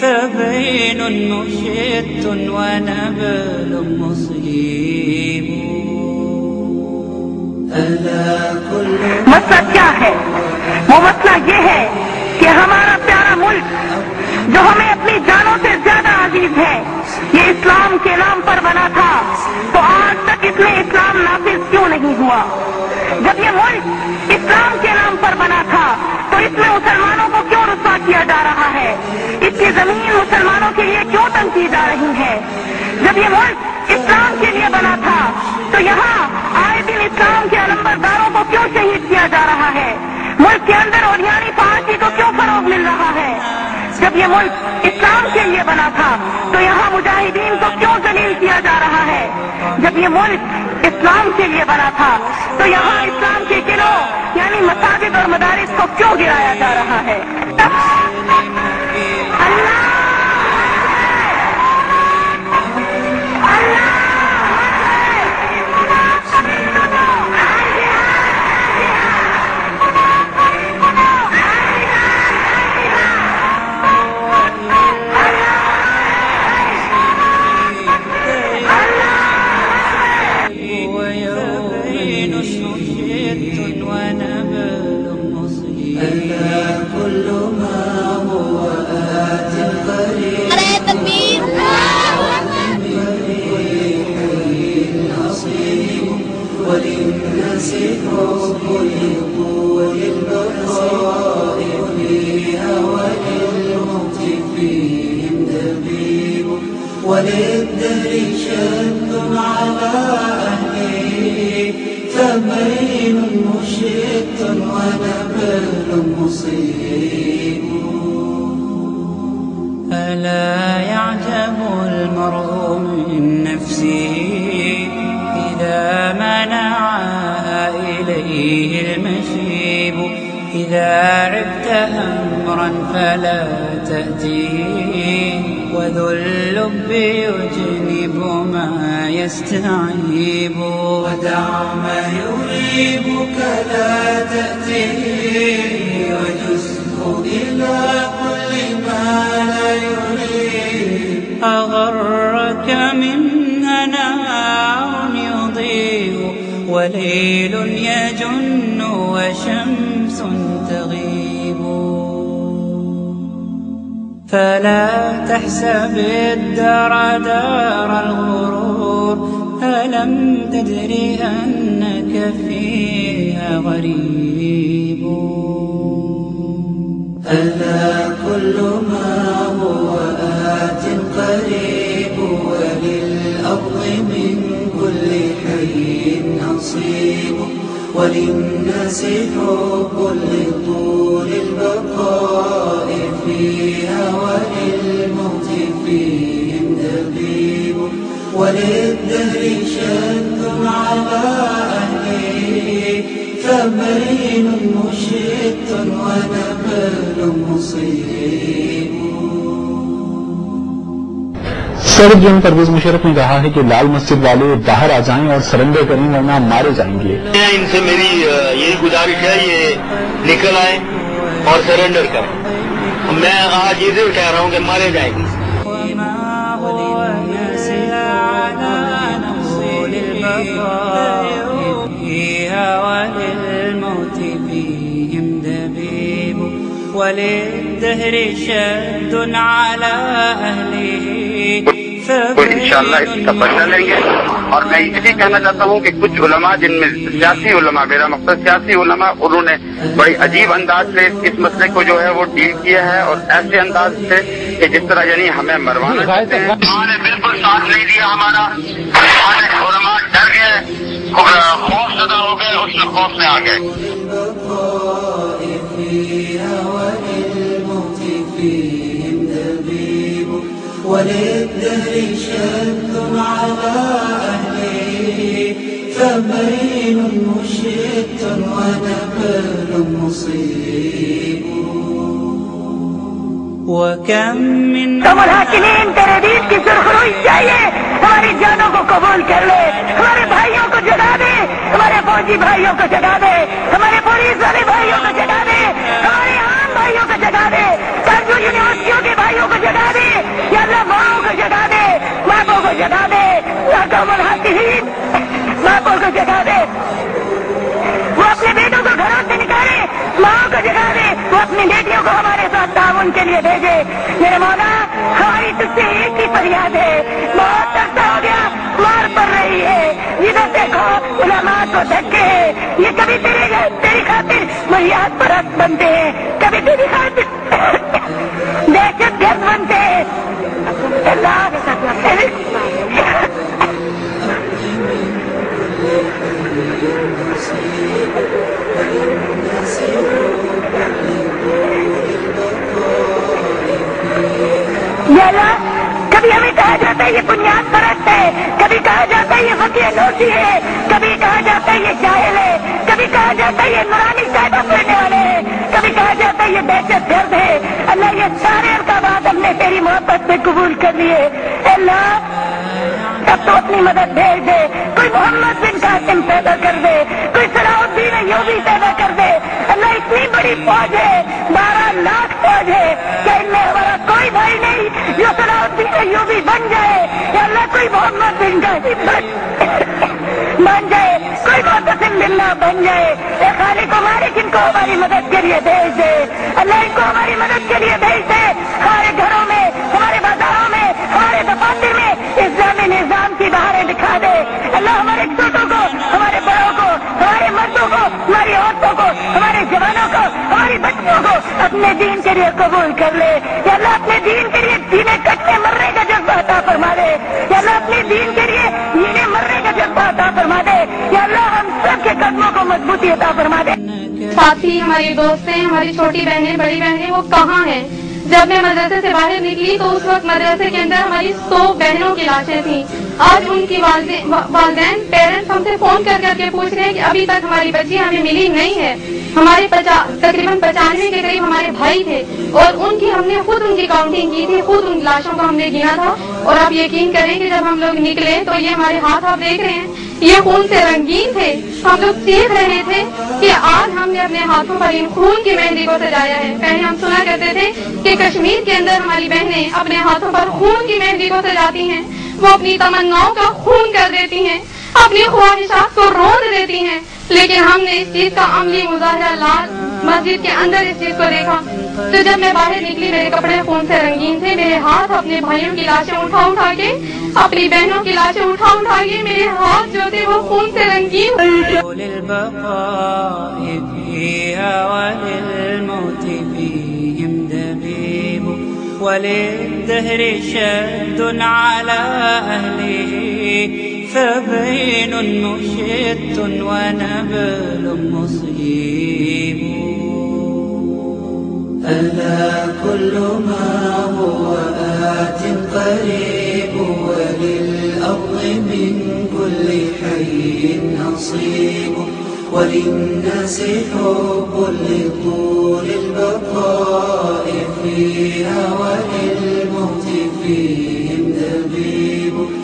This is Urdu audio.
فبين مشت ونبل مصيب. ألا كل مسئلہ کیا ہے؟ وہ مسئلہ یہ ہے کہ ہمارا پیارا ملک جو ہمیں اپنی جانوں سے زیادہ عزیز ہے، یہ اسلام کے نام پر بنا تھا، تو آج تک اس میں اسلام نافذ کیوں نہیں ہوا؟ جب یہ ملک اسلام کے زمین مسلمانوں کے لیے کیوں تنگ کی جا رہی ہے؟ جب یہ ملک اسلام کے لیے بنا تھا، تو یہاں آئے دن اسلام کے علمبرداروں کو کیوں شہید کیا جا رہا ہے؟ ملک کے اندر اوریانی پارٹی کو کیوں فروغ مل رہا ہے؟ جب یہ ملک اسلام کے لیے بنا تھا، تو یہاں مجاہدین کو کیوں ذلیل کیا جا رہا ہے؟ جب یہ ملک اسلام کے لیے بنا تھا، تو یہاں اسلام کے قلعوں یعنی مساجد اور مدارس کو کیوں گرایا جا رہا ہے؟ وللدهر شد على أهله فبين مشت ونبل مصيب. ألا يعجب المرء من نفسه إذا منعها إليه المشيب. إذا عبت أمرا فلا تأتيه. وذو اللب يجنب ما يستعيب. ودع ما يريبك لا تأتيه وجزه إلى كل ما لا يريب أغرك من هناء يضيء وليل يجن وشمس فلا تحسب الدار دار الغرور ألم تدري أنك فيها غريب؟ ألا كل ما هو آت قريب وللأرض من كل حي نصيب وللناس حب لطول صدر جنرل پرویز مشرف نے کہا ہے کہ لال مسجد والے باہر آ جائیں اور سرنڈر کریں ورنہ مارے جائیں گے۔ ان سے میری یہی گزارش ہے یہ نکل آئیں اور سرنڈر کریں۔ میں آج یہ ضرور کہہ رہا ہوں کہ مارے جائیں۔ گے وللدهر شد على أهله تو انشاءاللہ اس کا بدلہ لیں گے۔ اور میں اس لیے کہنا چاہتا ہوں کہ کچھ علماء جن میں سیاسی علماء میرا مقصد سیاسی علماء انہوں نے بڑی عجیب انداز سے اس مسئلے کو جو ہے وہ ڈیل کیا ہے اور ایسے انداز سے کہ جس طرح یعنی ہمیں مروانا چاہتے ہیں۔ نے بالکل ساتھ نہیں دیا ہمارا۔ ہمارے علماء ڈر گئے خوف زدہ ہو گئے اس خوف میں آ گئے۔ دهر شدتم على أهلي فبين مشيتم ونبال مصيب. وكم من تم الحاكمين تري دين کی سرخروش چاہیے ہماری جانوں کو قبول کر لے ہمارے بھائیوں کو جگا دے ہمارے فوجی بھائیوں کو دے جگا دے یا تو ملاکنین باپوں کو جگا دے وہ اپنے بیٹوں کو گھروں سے نکالے۔ ماں کو جگا دے وہ اپنی بیٹیوں کو ہمارے ساتھ تعاون کے لیے بھیجے۔ میرے مولا، ہماری تجھ سے ایک ہی فریاد ہے۔ بہت عرصہ ہو گیا، مار پڑ رہی ہے۔ جدھر دیکھو، علماء کو دھکے ہیں یہ کبھی تیرے تیری خاطر مریاد پرست بنتے ہیں۔ اللہ کبھی ہمیں کہا جاتا ہے یہ بنیاد پرست ہے، کبھی کہا جاتا ہے یہ فقیر نوسی ہے، کبھی کہا جاتا ہے یہ جاہل ہے، کبھی کہا جاتا ہے یہ نورانی قاعدہ پڑھنے والے ہیں، کبھی کہا جاتا ہے یہ دہشت گرد ہے۔ اللہ، یہ سارے القابات ہم نے تیری محبت میں قبول کر لیے۔ اللہ، اب تو اپنی مدد بھیج دے۔ کوئی محمد بن قاسم پیدا کر دے، کوئی صلاح الدین ایوبی پیدا کر دے۔ اللہ، اتنی بڑی فوج ہے، بارہ لاکھ فوج ہے کہ ان میں ہمارا کوئی بھائی نہیں جو ایوبی بن جائے یا اللہ کوئی محمد بن قاسم بن جائے۔ کوئی محتسم بلّہ بن جائے۔ اے خالق و مالک ان کو ہماری مدد کے لیے بھیج دے۔ اللہ ان کو ہماری مدد کے لیے بھیج دے۔ ہمارے گھروں میں، ہمارے بازاروں میں، ہمارے دفاتر میں اسلامی نظام کی بہاریں دکھا دے۔ اللہ ہمارے چھوٹوں کو، ہمارے بڑوں کو، ہمارے مردوں کو، ہماری عورتوں کو، ہمارے جوانوں کو، ہماری بچوں کو اپنے دین کے لیے قبول کر لے۔ یا اللہ اپنے دین کے لیے جینے کٹنے مرنے عطا فرما دے یا اللہ اپنے دین کے لیے جینے مرنے کا جذبہ عطا فرما دے یا اللہ ہم سب کے قدموں کو مضبوطی عطا فرما دے۔ ساتھی، ہماری دوستیں ہماری چھوٹی بہنیں، بڑی بہنیں، وہ کہاں ہیں؟ جب میں مدرسے سے باہر نکلی تو اس وقت مدرسے کے اندر ہماری سو بہنوں کی لاشیں تھیں۔ آج ان کی والدین پیرنٹس ہم سے فون کر کر کے پوچھ رہے ہیں کہ ابھی تک ہماری بچی ہمیں ملی نہیں ہے۔ ہمارے تقریباً پچانوے کے قریب ہمارے بھائی تھے اور ان کی ہم نے خود ان کی کاؤنٹنگ کی تھی، خود ان لاشوں کو ہم نے گنا تھا۔ اور آپ یقین کریں کہ جب ہم لوگ نکلے تو یہ ہمارے ہاتھ آپ دیکھ رہے ہیں۔ یہ خون سے رنگین تھے۔ ہم لوگ سیکھ رہے تھے کہ آج ہم نے اپنے ہاتھوں پر ان خون کی مہندی کو سجایا ہے۔ پہلے ہم سنا کرتے تھے کہ کشمیر کے اندر ہماری بہنیں اپنے ہاتھوں پر خون کی مہندی کو سجاتی ہیں۔ وہ اپنی تمناؤں کا خون کر دیتی ہیں، اپنی خواہشات کو روند دیتی ہیں۔ لیکن ہم نے اس چیز کا عملی مظاہرہ لال مسجد کے اندر اس چیز کو دیکھا۔ تو جب میں باہر نکلی، میرے کپڑے خون سے رنگین تھے، میرے ہاتھ اپنے بھائیوں کی لاشیں اٹھا اٹھا کے، اپنی بہنوں کی لاشیں اٹھا اٹھا کے، میرے ہاتھ جو تھے وہ خون سے رنگین وللدهر شد على أهله فبين مشت ونبل مصيب؟ ألا كل ما هو آت قريب وللأرض من كل حي نصيب وللناس حب لطول البقاء فيها وللموت فيهم دبيب